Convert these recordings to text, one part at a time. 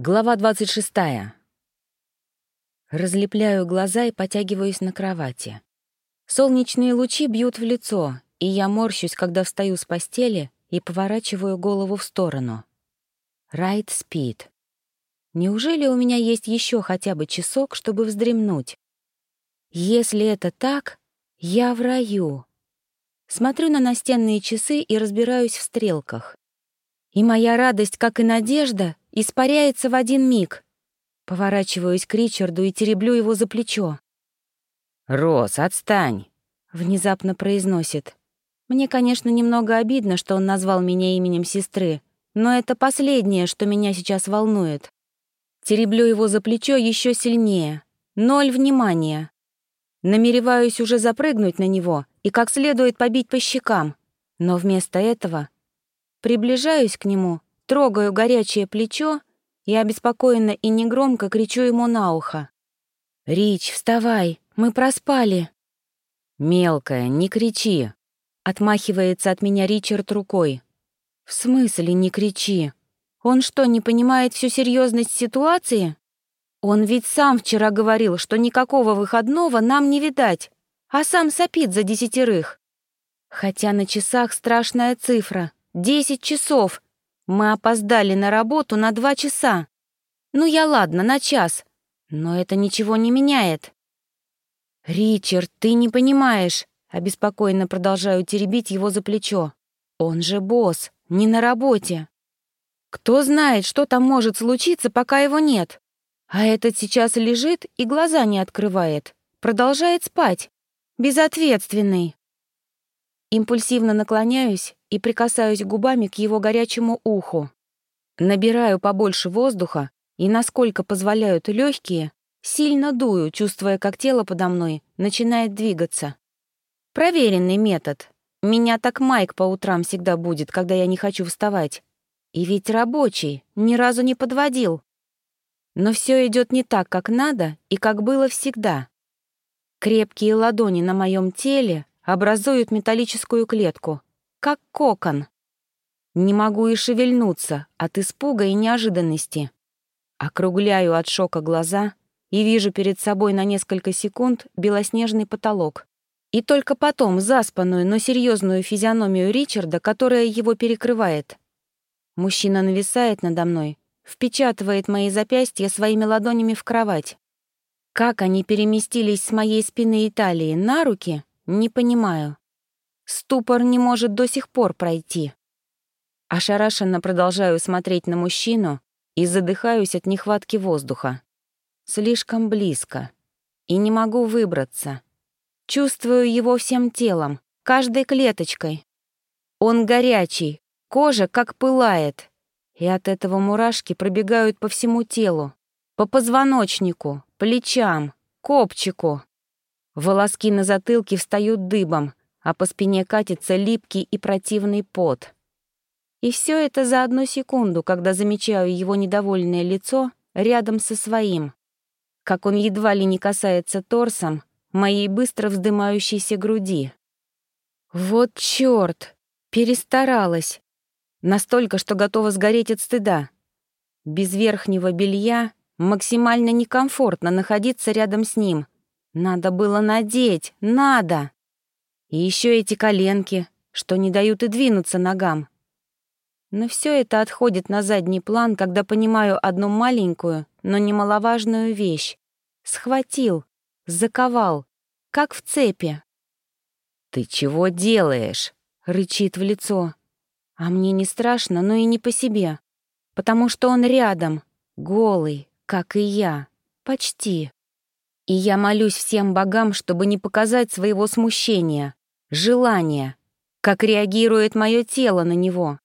Глава 26. Разлепляю глаза и потягиваюсь на кровати. Солнечные лучи бьют в лицо, и я морщусь, когда встаю с постели и поворачиваю голову в сторону. Райт спит. Неужели у меня есть еще хотя бы часок, чтобы вздремнуть? Если это так, я в раю. Смотрю на настенные часы и разбираюсь в стрелках. И моя радость, как и надежда, испаряется в один миг. Поворачиваюсь к Ричарду и тереблю его за плечо. «Рос, отстань!» — внезапно произносит. Мне, конечно, немного обидно, что он назвал меня именем сестры, но это последнее, что меня сейчас волнует. Тереблю его за плечо еще сильнее. Ноль внимания. Намереваюсь уже запрыгнуть на него и как следует побить по щекам, но вместо этого Приближаюсь к нему, трогаю горячее плечо и обеспокоенно и негромко кричу ему на ухо. «Рич, вставай, мы проспали!» «Мелкая, не кричи!» — отмахивается от меня Ричард рукой. «В смысле не кричи? Он что, не понимает всю серьезность ситуации? Он ведь сам вчера говорил, что никакого выходного нам не видать, а сам сопит за десятерых. Хотя на часах страшная цифра — Десять часов. Мы опоздали на работу на два часа. Ну я ладно, на час. Но это ничего не меняет. «Ричард, ты не понимаешь», — обеспокоенно продолжаю теребить его за плечо. «Он же босс, не на работе. Кто знает, что там может случиться, пока его нет. А этот сейчас лежит и глаза не открывает. Продолжает спать. Безответственный». Импульсивно наклоняюсь и прикасаюсь губами к его горячему уху. Набираю побольше воздуха и, насколько позволяют легкие, сильно дую, чувствуя, как тело подо мной начинает двигаться. Проверенный метод. Меня так Майк по утрам всегда будет, когда я не хочу вставать. И ведь рабочий, ни разу не подводил. Но все идет не так, как надо и как было всегда. Крепкие ладони на моем теле образуют металлическую клетку, как кокон. Не могу и шевельнуться от испуга и неожиданности. Округляю от шока глаза и вижу перед собой на несколько секунд белоснежный потолок. И только потом заспанную, но серьезную физиономию Ричарда, которая его перекрывает. Мужчина нависает надо мной, впечатывает мои запястья своими ладонями в кровать. Как они переместились с моей спины и талии на руки, не понимаю. Ступор не может до сих пор пройти. Ошарашенно продолжаю смотреть на мужчину и задыхаюсь от нехватки воздуха. Слишком близко. И не могу выбраться. Чувствую его всем телом, каждой клеточкой. Он горячий, кожа как пылает. И от этого мурашки пробегают по всему телу, по позвоночнику, плечам, копчику. Волоски на затылке встают дыбом, а по спине катится липкий и противный пот. И все это за одну секунду, когда замечаю его недовольное лицо рядом со своим. Как он едва ли не касается торсом моей быстро вздымающейся груди. Вот чёрт! Перестаралась. Настолько, что готова сгореть от стыда. Без верхнего белья максимально некомфортно находиться рядом с ним — надо было надеть, надо. И еще эти коленки, что не дают и двинуться ногам. Но все это отходит на задний план, когда понимаю одну маленькую, но немаловажную вещь. Схватил, заковал, как в цепи. «Ты чего делаешь?» — рычит в лицо. А мне не страшно, но и не по себе. Потому что он рядом, голый, как и я. Почти. И я молюсь всем богам, чтобы не показать своего смущения, желания, как реагирует мое тело на него.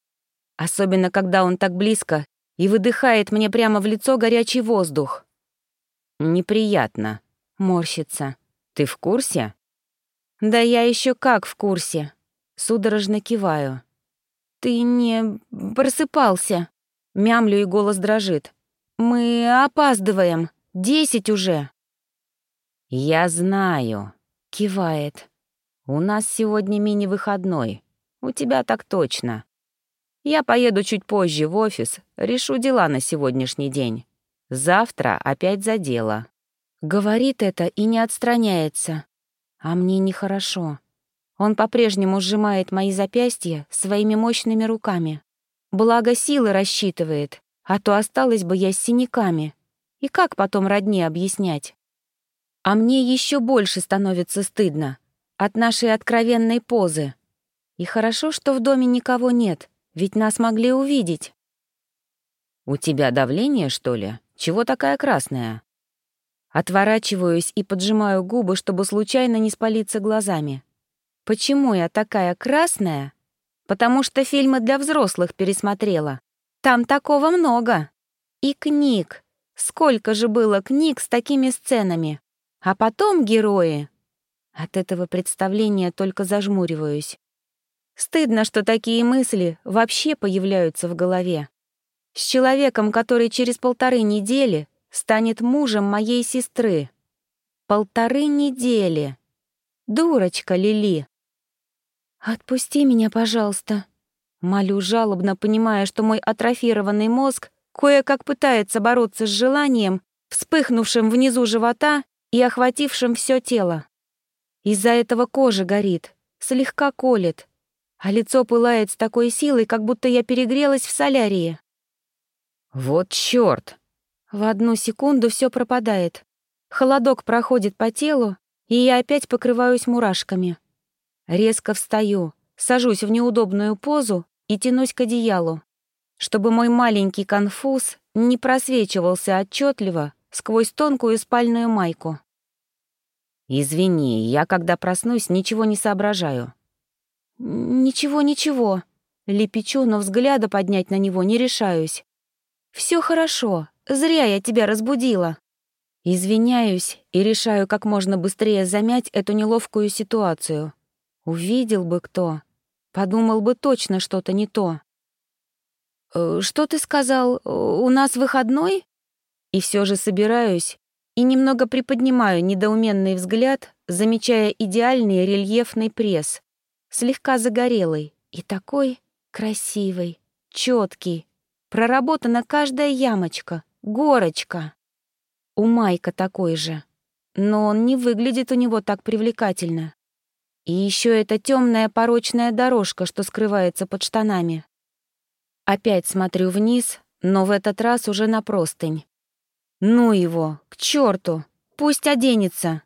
Особенно, когда он так близко и выдыхает мне прямо в лицо горячий воздух. «Неприятно», — морщится. «Ты в курсе?» «Да я еще как в курсе». Судорожно киваю. «Ты не просыпался?» Мямлю и голос дрожит. «Мы опаздываем. Десять уже». «Я знаю», — кивает. «У нас сегодня мини-выходной. У тебя так точно». Я поеду чуть позже в офис, решу дела на сегодняшний день. Завтра опять за дело». Говорит это и не отстраняется. А мне нехорошо. Он по-прежнему сжимает мои запястья своими мощными руками. Благо силы рассчитывает, а то осталась бы я с синяками. И как потом родне объяснять? А мне еще больше становится стыдно от нашей откровенной позы. И хорошо, что в доме никого нет, ведь нас могли увидеть. «У тебя давление, что ли? Чего такая красная?» Отворачиваюсь и поджимаю губы, чтобы случайно не спалиться глазами. Почему я такая красная? Потому что фильмы для взрослых пересмотрела. Там такого много. И книг. Сколько же было книг с такими сценами. А потом герои. От этого представления только зажмуриваюсь. Стыдно, что такие мысли вообще появляются в голове. С человеком, который через полторы недели станет мужем моей сестры. Полторы недели. Дурочка Лили. «Отпусти меня, пожалуйста». Молю жалобно, понимая, что мой атрофированный мозг кое-как пытается бороться с желанием, вспыхнувшим внизу живота и охватившим все тело. Из-за этого кожа горит, слегка колет, а лицо пылает с такой силой, как будто я перегрелась в солярии. «Вот чёрт!» В одну секунду все пропадает. Холодок проходит по телу, и я опять покрываюсь мурашками. Резко встаю, сажусь в неудобную позу и тянусь к одеялу, чтобы мой маленький конфуз не просвечивался отчетливо сквозь тонкую спальную майку. «Извини, я, когда проснусь, ничего не соображаю». «Ничего, ничего», — лепечу, но взгляда поднять на него не решаюсь. Все хорошо, зря я тебя разбудила». Извиняюсь и решаю как можно быстрее замять эту неловкую ситуацию. Увидел бы кто, подумал бы точно что-то не то. «Э, «Что ты сказал? У нас выходной?» И все же собираюсь и немного приподнимаю недоуменный взгляд, замечая идеальный рельефный пресс, слегка загорелый и такой красивый, четкий, проработана каждая ямочка, горочка. У Майка такой же, но он не выглядит у него так привлекательно. И еще эта темная порочная дорожка, что скрывается под штанами. Опять смотрю вниз, но в этот раз уже на простынь. Ну его, к черту, пусть оденется.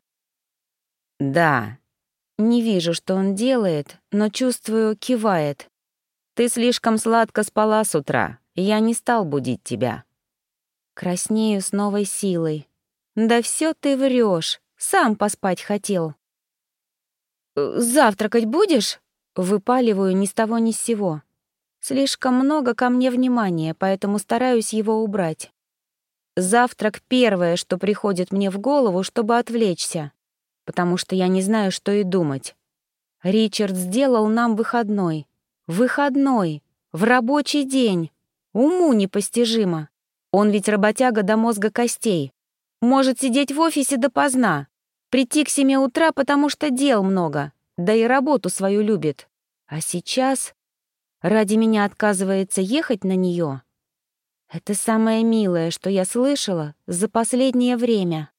Да. Не вижу, что он делает, но чувствую, кивает. Ты слишком сладко спала с утра, я не стал будить тебя. Краснею с новой силой. Да все ты врешь, сам поспать хотел. «Завтракать будешь?» Выпаливаю ни с того ни с сего. Слишком много ко мне внимания, поэтому стараюсь его убрать. Завтрак — первое, что приходит мне в голову, чтобы отвлечься, потому что я не знаю, что и думать. Ричард сделал нам выходной. Выходной! В рабочий день! Уму непостижимо. Он ведь работяга до мозга костей. Может сидеть в офисе допоздна, Прийти к семи утра, потому что дел много, да и работу свою любит. А сейчас ради меня отказывается ехать на нее. Это самое милое, что я слышала за последнее время.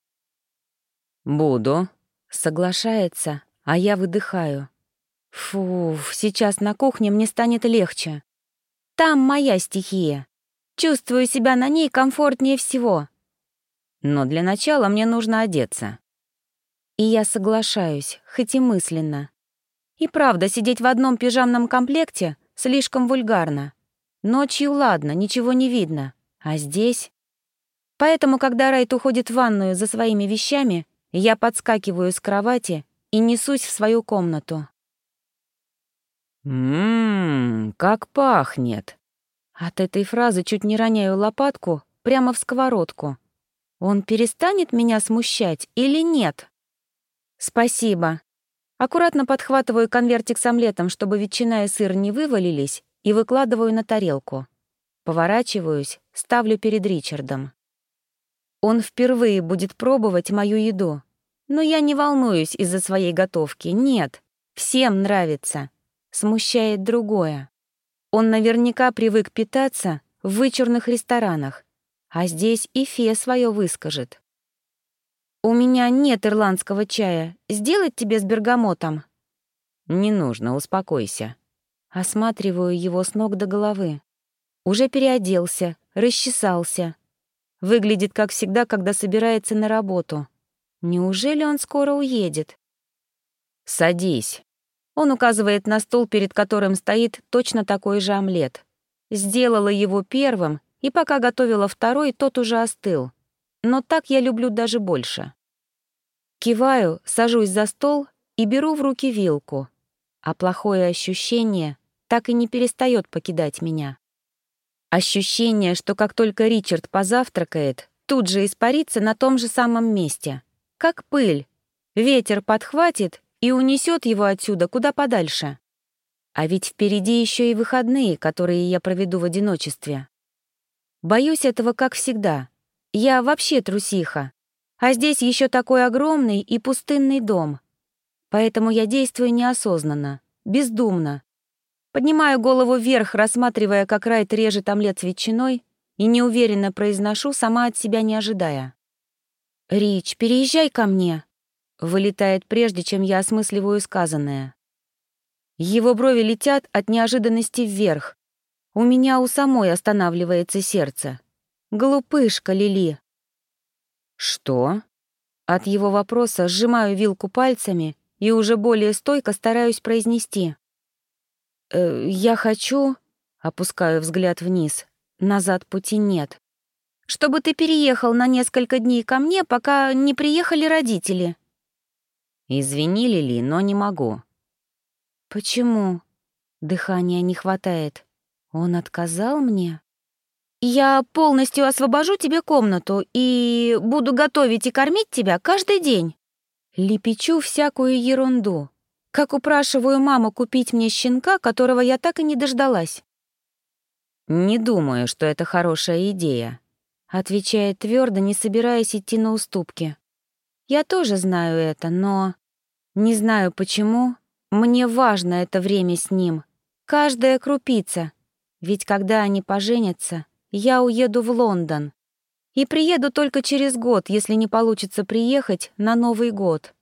«Буду», — соглашается, а я выдыхаю. Фу, сейчас на кухне мне станет легче. Там моя стихия. Чувствую себя на ней комфортнее всего. Но для начала мне нужно одеться. И я соглашаюсь, хоть и мысленно. И правда, сидеть в одном пижамном комплекте слишком вульгарно. Ночью ладно, ничего не видно. А здесь... Поэтому, когда Райт уходит в ванную за своими вещами, я подскакиваю с кровати и несусь в свою комнату. «Ммм, как пахнет!» От этой фразы чуть не роняю лопатку прямо в сковородку. Он перестанет меня смущать или нет? «Спасибо». Аккуратно подхватываю конвертик с омлетом, чтобы ветчина и сыр не вывалились, и выкладываю на тарелку. Поворачиваюсь, ставлю перед Ричардом. Он впервые будет пробовать мою еду. Но я не волнуюсь из-за своей готовки, нет. Всем нравится. Смущает другое. Он наверняка привык питаться в вычурных ресторанах, а здесь и фе свое выскажет. «У меня нет ирландского чая. Сделать тебе с бергамотом?» «Не нужно, успокойся». Осматриваю его с ног до головы. Уже переоделся, расчесался. Выглядит, как всегда, когда собирается на работу. Неужели он скоро уедет? «Садись». Он указывает на стол, перед которым стоит точно такой же омлет. Сделала его первым, и пока готовила второй, тот уже остыл. Но так я люблю даже больше. Киваю, сажусь за стол и беру в руки вилку. А плохое ощущение так и не перестает покидать меня. Ощущение, что как только Ричард позавтракает, тут же испарится на том же самом месте. Как пыль. Ветер подхватит и унесет его отсюда куда подальше. А ведь впереди еще и выходные, которые я проведу в одиночестве. Боюсь этого, как всегда. Я вообще трусиха. А здесь еще такой огромный и пустынный дом. Поэтому я действую неосознанно, бездумно, Поднимаю голову вверх, рассматривая, как Райт режет омлет с ветчиной, и неуверенно произношу, сама от себя не ожидая. «Рич, переезжай ко мне!» Вылетает прежде, чем я осмысливаю сказанное. Его брови летят от неожиданности вверх. У меня у самой останавливается сердце. Глупышка, Лили. «Что?» От его вопроса сжимаю вилку пальцами и уже более стойко стараюсь произнести. Э, «Я хочу...» — опускаю взгляд вниз. «Назад пути нет. Чтобы ты переехал на несколько дней ко мне, пока не приехали родители». «Извини, Лили, но не могу». «Почему?» Дыхания не хватает. Он отказал мне? «Я полностью освобожу тебе комнату и буду готовить и кормить тебя каждый день». Лепечу всякую ерунду. Как упрашиваю маму купить мне щенка, которого я так и не дождалась. «Не думаю, что это хорошая идея», — отвечает твердо, не собираясь идти на уступки. «Я тоже знаю это, но... Не знаю почему. Мне важно это время с ним. Каждая крупица. Ведь когда они поженятся, я уеду в Лондон. И приеду только через год, если не получится приехать на Новый год.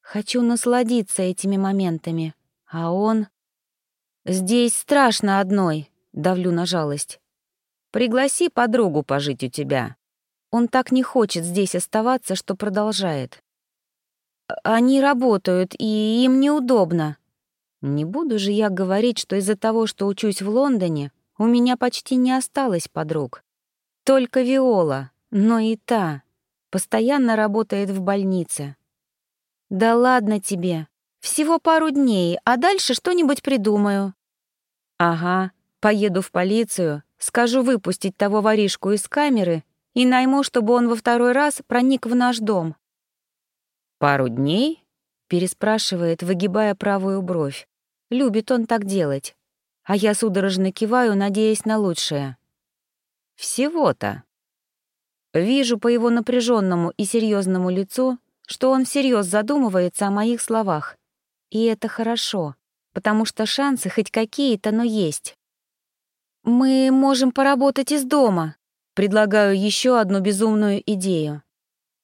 Хочу насладиться этими моментами, а он... Здесь страшно одной, давлю на жалость. Пригласи подругу пожить у тебя. Он так не хочет здесь оставаться, что продолжает. Они работают, и им неудобно. Не буду же я говорить, что из-за того, что учусь в Лондоне, у меня почти не осталось подруг. Только Виола, но и та, постоянно работает в больнице. «Да ладно тебе. Всего пару дней, а дальше что-нибудь придумаю». «Ага, поеду в полицию, скажу выпустить того воришку из камеры и найму, чтобы он во второй раз проник в наш дом». «Пару дней?» — переспрашивает, выгибая правую бровь. Любит он так делать. А я судорожно киваю, надеясь на лучшее. «Всего-то». Вижу по его напряженному и серьезному лицу, что он всерьез задумывается о моих словах. И это хорошо, потому что шансы хоть какие-то, но есть. «Мы можем поработать из дома», — предлагаю еще одну безумную идею.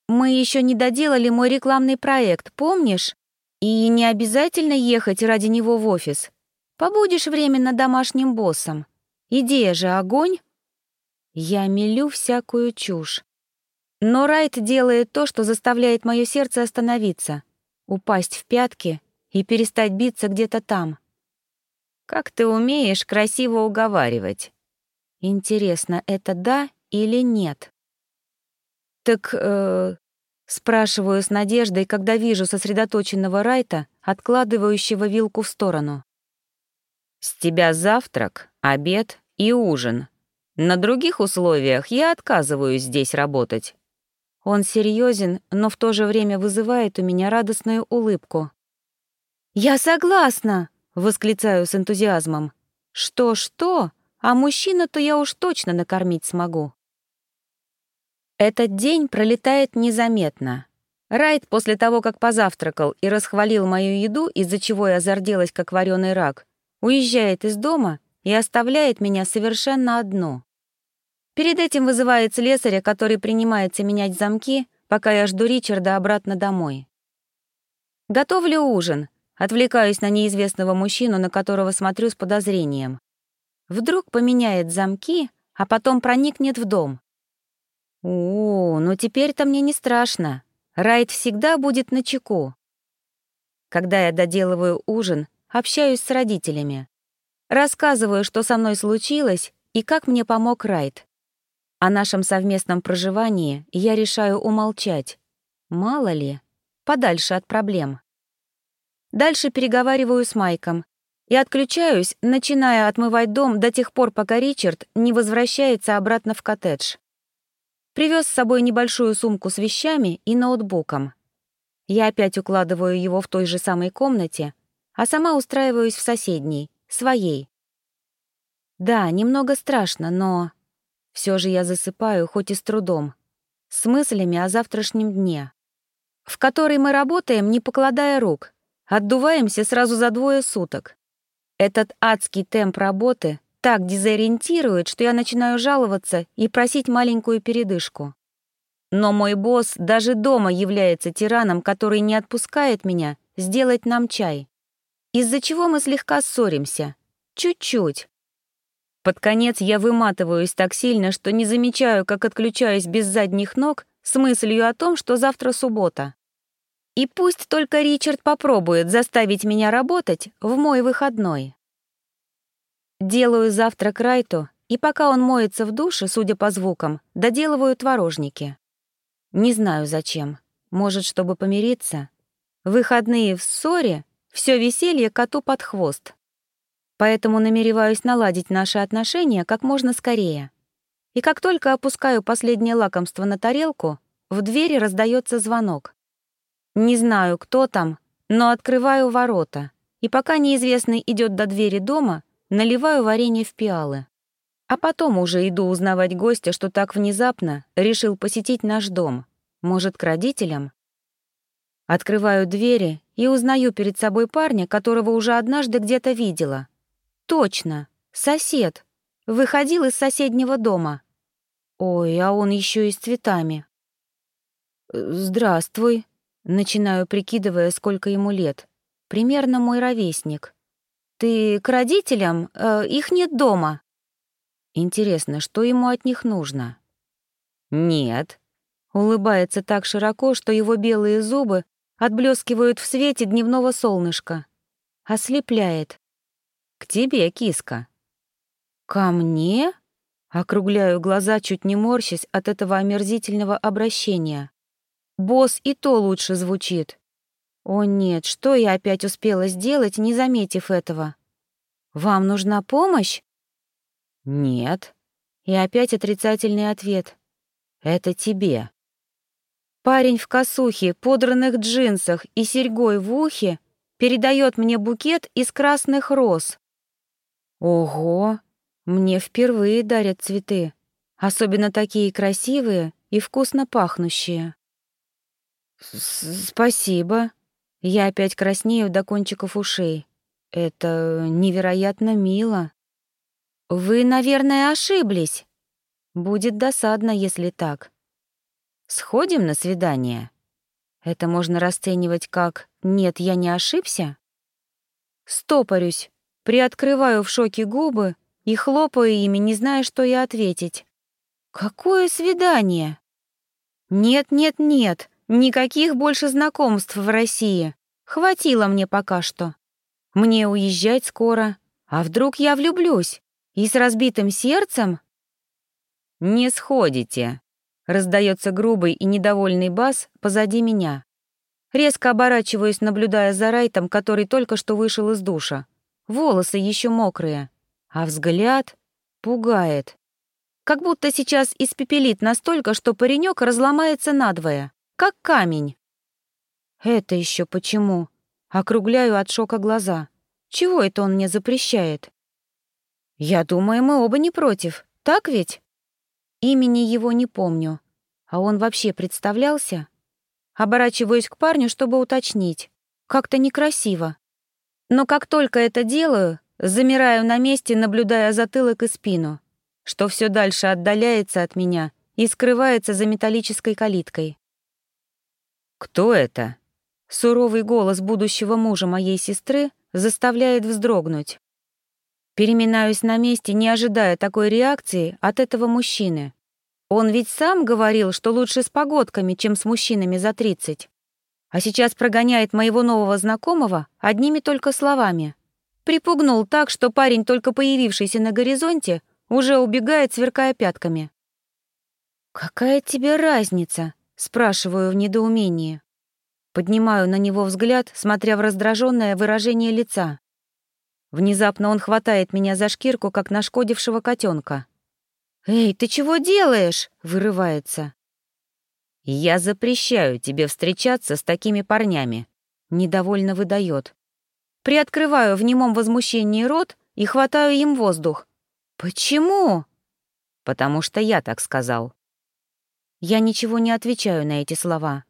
«Мы еще не доделали мой рекламный проект, помнишь? И не обязательно ехать ради него в офис. Побудешь временно домашним боссом. Идея же огонь». Я мелю всякую чушь. Но Райт делает то, что заставляет мое сердце остановиться, упасть в пятки и перестать биться где-то там. Как ты умеешь красиво уговаривать? Интересно, это да или нет? Так, э, спрашиваю с надеждой, когда вижу сосредоточенного Райта, откладывающего вилку в сторону. С тебя завтрак, обед и ужин. На других условиях я отказываюсь здесь работать. Он серьезен, но в то же время вызывает у меня радостную улыбку. «Я согласна!» — восклицаю с энтузиазмом. «Что-что? А мужчину-то я уж точно накормить смогу». Этот день пролетает незаметно. Райт после того, как позавтракал и расхвалил мою еду, из-за чего я зарделась, как вареный рак, уезжает из дома, и оставляет меня совершенно одну. Перед этим вызывает слесаря, который принимается менять замки, пока я жду Ричарда обратно домой. Готовлю ужин, отвлекаюсь на неизвестного мужчину, на которого смотрю с подозрением. Вдруг поменяет замки, а потом проникнет в дом. О, ну теперь-то мне не страшно. Райт всегда будет на чеку. Когда я доделываю ужин, общаюсь с родителями. Рассказываю, что со мной случилось и как мне помог Райт. О нашем совместном проживании я решаю умолчать. Мало ли, подальше от проблем. Дальше переговариваю с Майком и отключаюсь, начиная отмывать дом до тех пор, пока Ричард не возвращается обратно в коттедж. Привез с собой небольшую сумку с вещами и ноутбуком. Я опять укладываю его в той же самой комнате, а сама устраиваюсь в соседней, своей. Да, немного страшно, но... Все же я засыпаю, хоть и с трудом, с мыслями о завтрашнем дне, в который мы работаем, не покладая рук, отдуваемся сразу за двое суток. Этот адский темп работы так дезориентирует, что я начинаю жаловаться и просить маленькую передышку. Но мой босс даже дома является тираном, который не отпускает меня сделать нам чай. Из-за чего мы слегка ссоримся. Чуть-чуть. Под конец я выматываюсь так сильно, что не замечаю, как отключаюсь без задних ног с мыслью о том, что завтра суббота. И пусть только Ричард попробует заставить меня работать в мой выходной. Делаю завтрак Райту, и пока он моется в душе, судя по звукам, доделываю творожники. Не знаю зачем. Может, чтобы помириться? Выходные в ссоре — все веселье коту под хвост. Поэтому намереваюсь наладить наши отношения как можно скорее. И как только опускаю последнее лакомство на тарелку, в двери раздается звонок. Не знаю, кто там, но открываю ворота, и пока неизвестный идет до двери дома, наливаю варенье в пиалы. А потом уже иду узнавать гостя, что так внезапно решил посетить наш дом. Может, к родителям? Открываю двери и узнаю перед собой парня, которого уже однажды где-то видела. Точно, сосед. Выходил из соседнего дома. Ой, а он еще и с цветами. «Здравствуй», Начинаю, прикидывая, сколько ему лет. Примерно мой ровесник. «Ты к родителям? Э, их нет дома». Интересно, что ему от них нужно? «Нет». Улыбается так широко, что его белые зубы отблескивают в свете дневного солнышка. Ослепляет. «К тебе, киска». «Ко мне?» Округляю глаза, чуть не морщась от этого омерзительного обращения. Босс и то лучше звучит. О нет, что я опять успела сделать, не заметив этого? Вам нужна помощь? Нет. И опять отрицательный ответ. Это тебе. Парень в косухе, подранных джинсах и серьгой в ухе передает мне букет из красных роз. Ого, мне впервые дарят цветы, особенно такие красивые и вкусно пахнущие. «Спасибо». Я опять краснею до кончиков ушей. Это невероятно мило. Вы, наверное, ошиблись. Будет досадно, если так. Сходим на свидание? Это можно расценивать как «нет, я не ошибся»? Стопорюсь, приоткрываю в шоке губы и хлопаю ими, не зная, что и ответить. «Какое свидание?» «Нет, нет, нет, Никаких больше знакомств в России. Хватило мне пока что. Мне уезжать скоро. А вдруг я влюблюсь? И с разбитым сердцем? «Не сходите», — раздается грубый и недовольный бас позади меня. Резко оборачиваюсь, наблюдая за Райтом, который только что вышел из душа. Волосы еще мокрые, а взгляд пугает. Как будто сейчас испепелит настолько, что паренек разломается надвое как камень. Это еще почему? Округляю от шока глаза. Чего это он мне запрещает? Я думаю, мы оба не против, так ведь? Имени его не помню. А он вообще представлялся? Оборачиваюсь к парню, чтобы уточнить. Как-то некрасиво. Но как только это делаю, замираю на месте, наблюдая затылок и спину, что все дальше отдаляется от меня и скрывается за металлической калиткой. «Кто это?» Суровый голос будущего мужа моей сестры заставляет вздрогнуть. Переминаюсь на месте, не ожидая такой реакции от этого мужчины. Он ведь сам говорил, что лучше с погодками, чем с мужчинами за тридцать. А сейчас прогоняет моего нового знакомого одними только словами. Припугнул так, что парень, только появившийся на горизонте, уже убегает, сверкая пятками. «Какая тебе разница?» — спрашиваю в недоумении. Поднимаю на него взгляд, смотря в раздраженное выражение лица. Внезапно он хватает меня за шкирку, как нашкодившего котенка. «Эй, ты чего делаешь?» — вырывается. «Я запрещаю тебе встречаться с такими парнями», — недовольно выдает. Приоткрываю в немом возмущении рот и хватаю им воздух. «Почему?» «Потому что я так сказал». Я ничего не отвечаю на эти слова.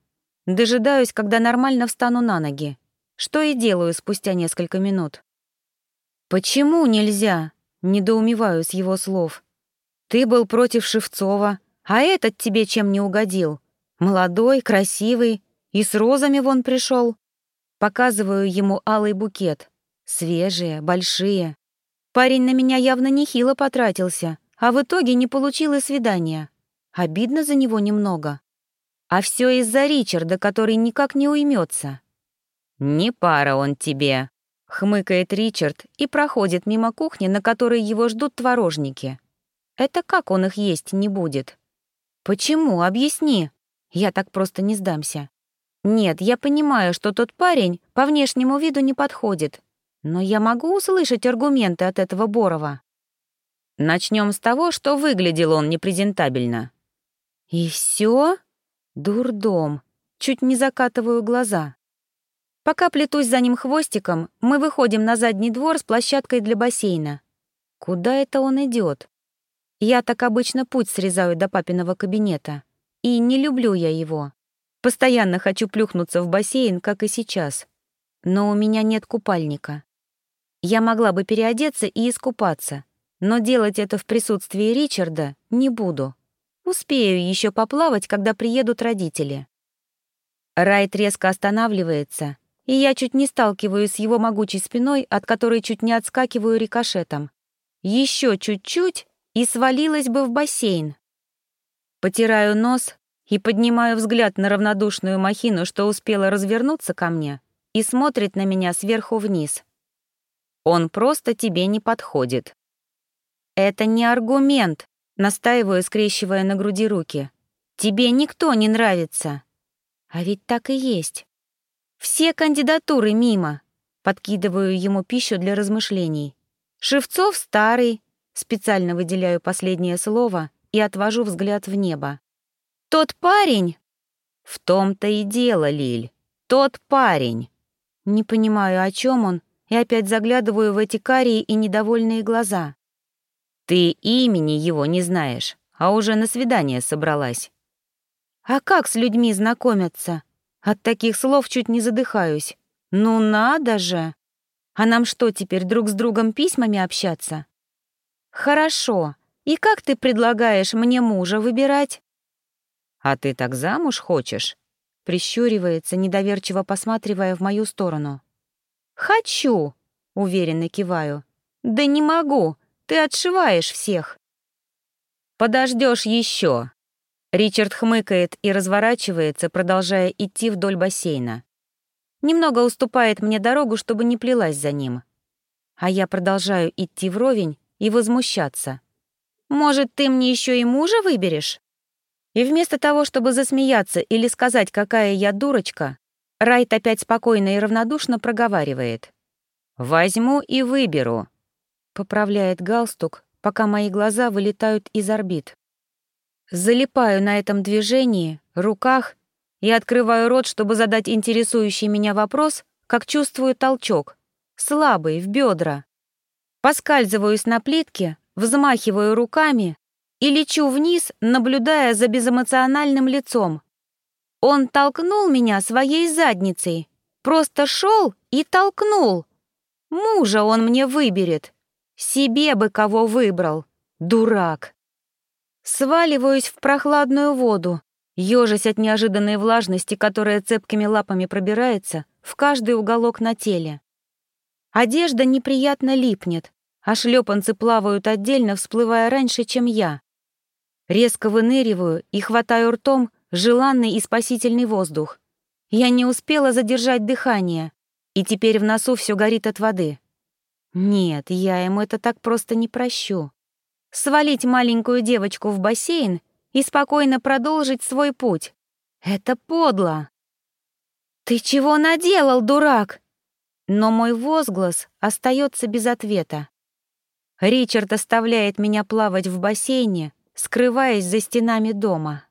Дожидаюсь, когда нормально встану на ноги. Что и делаю спустя несколько минут. «Почему нельзя?» — недоумеваю с его слов. «Ты был против Шевцова, а этот тебе чем не угодил? Молодой, красивый, и с розами вон пришел. Показываю ему алый букет. Свежие, большие. Парень на меня явно нехило потратился, а в итоге не получил и свидания. Обидно за него немного. А все из-за Ричарда, который никак не уймется. «Не пара он тебе», — хмыкает Ричард и проходит мимо кухни, на которой его ждут творожники. Это как он их есть не будет? Почему? Объясни. Я так просто не сдамся. Нет, я понимаю, что тот парень по внешнему виду не подходит, но я могу услышать аргументы от этого Борова. Начнем с того, что выглядел он непрезентабельно. И все? Дурдом. Чуть не закатываю глаза. Пока плетусь за ним хвостиком, мы выходим на задний двор с площадкой для бассейна. Куда это он идет? Я так обычно путь срезаю до папиного кабинета. И не люблю я его. Постоянно хочу плюхнуться в бассейн, как и сейчас. Но у меня нет купальника. Я могла бы переодеться и искупаться, но делать это в присутствии Ричарда не буду. Успею еще поплавать, когда приедут родители. Райт резко останавливается, и я чуть не сталкиваюсь с его могучей спиной, от которой чуть не отскакиваю рикошетом. Еще чуть-чуть и свалилась бы в бассейн. Потираю нос и поднимаю взгляд на равнодушную махину, что успела развернуться ко мне и смотрит на меня сверху вниз. Он просто тебе не подходит. Это не аргумент, Настаиваю, скрещивая на груди руки. «Тебе никто не нравится». А ведь так и есть. Все кандидатуры мимо. Подкидываю ему пищу для размышлений. Шевцов старый. Специально выделяю последнее слово и отвожу взгляд в небо. Тот парень... В том-то и дело, Лиль. Тот парень. Не понимаю, о чем он, и опять заглядываю в эти карие и недовольные глаза. Ты имени его не знаешь, а уже на свидание собралась. А как с людьми знакомятся? От таких слов чуть не задыхаюсь. Ну надо же! А нам что, теперь друг с другом письмами общаться? Хорошо. И как ты предлагаешь мне мужа выбирать? А ты так замуж хочешь? Прищуривается, недоверчиво посматривая в мою сторону. «Хочу!» — уверенно киваю. «Да не могу! Ты отшиваешь всех. Подождешь еще. Ричард хмыкает и разворачивается, продолжая идти вдоль бассейна. Немного уступает мне дорогу, чтобы не плелась за ним. А я продолжаю идти вровень и возмущаться. «Может, ты мне еще и мужа выберешь?» И вместо того, чтобы засмеяться или сказать, какая я дурочка, Райт опять спокойно и равнодушно проговаривает. «Возьму и выберу поправляет галстук, пока мои глаза вылетают из орбит. Залипаю на этом движении, руках и открываю рот, чтобы задать интересующий меня вопрос, как чувствую толчок, слабый, в бедра. Поскальзываюсь на плитке, взмахиваю руками и лечу вниз, наблюдая за безэмоциональным лицом. Он толкнул меня своей задницей, просто шел и толкнул. Мужа он мне выберет. Себе бы кого выбрал. Дурак. Сваливаюсь в прохладную воду, ежась от неожиданной влажности, которая цепкими лапами пробирается в каждый уголок на теле. Одежда неприятно липнет, а шлепанцы плавают отдельно, всплывая раньше, чем я. Резко выныриваю и хватаю ртом желанный и спасительный воздух. Я не успела задержать дыхание, и теперь в носу все горит от воды. Нет, я ему это так просто не прощу. Свалить маленькую девочку в бассейн и спокойно продолжить свой путь. Это подло. «Ты чего наделал, дурак?» Но мой возглас остается без ответа. Ричард оставляет меня плавать в бассейне, скрываясь за стенами дома.